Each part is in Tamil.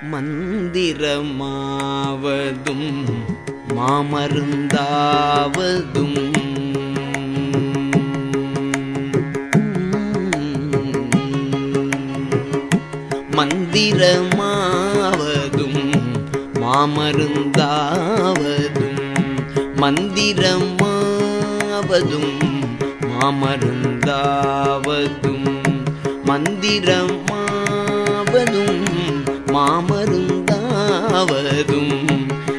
மந்திரமாவதும் மாமருந்தாவதும். மந்திரமாவதும் மாமருந்தாவதும். மந்திரமாவதும் மாமருந்தாவதும். மந்திரமாவதும் மாமருந்தாவதும்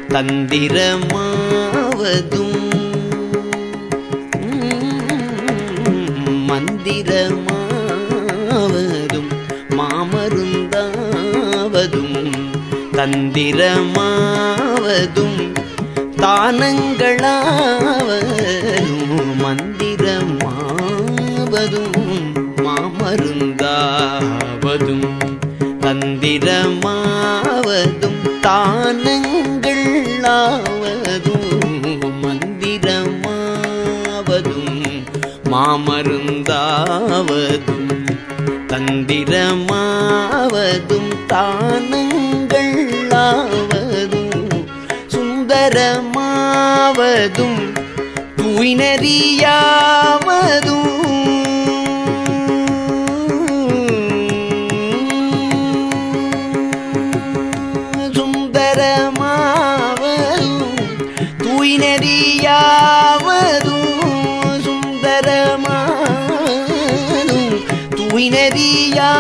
தந்திரமாவதும். மந்திரமாவதும் மாமருந்தாவதும் தந்திரமாவதும். தானங்களாவதும் மந்திரமாவதும் மாமருந்தாவதும். மந்திரமாவதும் தானங்கள் ஆவதும் மந்திரமாவதும் மாமருந்தாவதும் தந்திரமாவதும் தானங்கள் ஆவதும் சுந்தரமாவதும் தூய்நறியாவதும் சுந்தரமாவதும் தூய் தூய்நறியாவதும் சுந்தரமாவதும் தூய்நறியாவதும்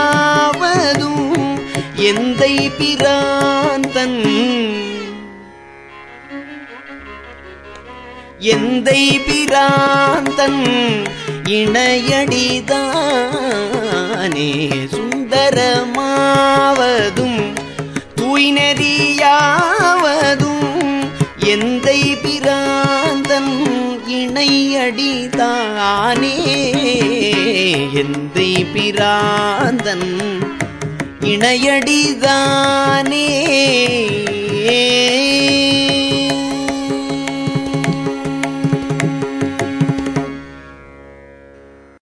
எந்த பிராந்தன் எந்த பிராந்தன் இணையடிதானே சுந்தரமாவதும் தூய்நெறியாவதும் எந்தை பிராந்தன் இணையடிதானே? எந்தை பிராந்தன் இணையடிதானே?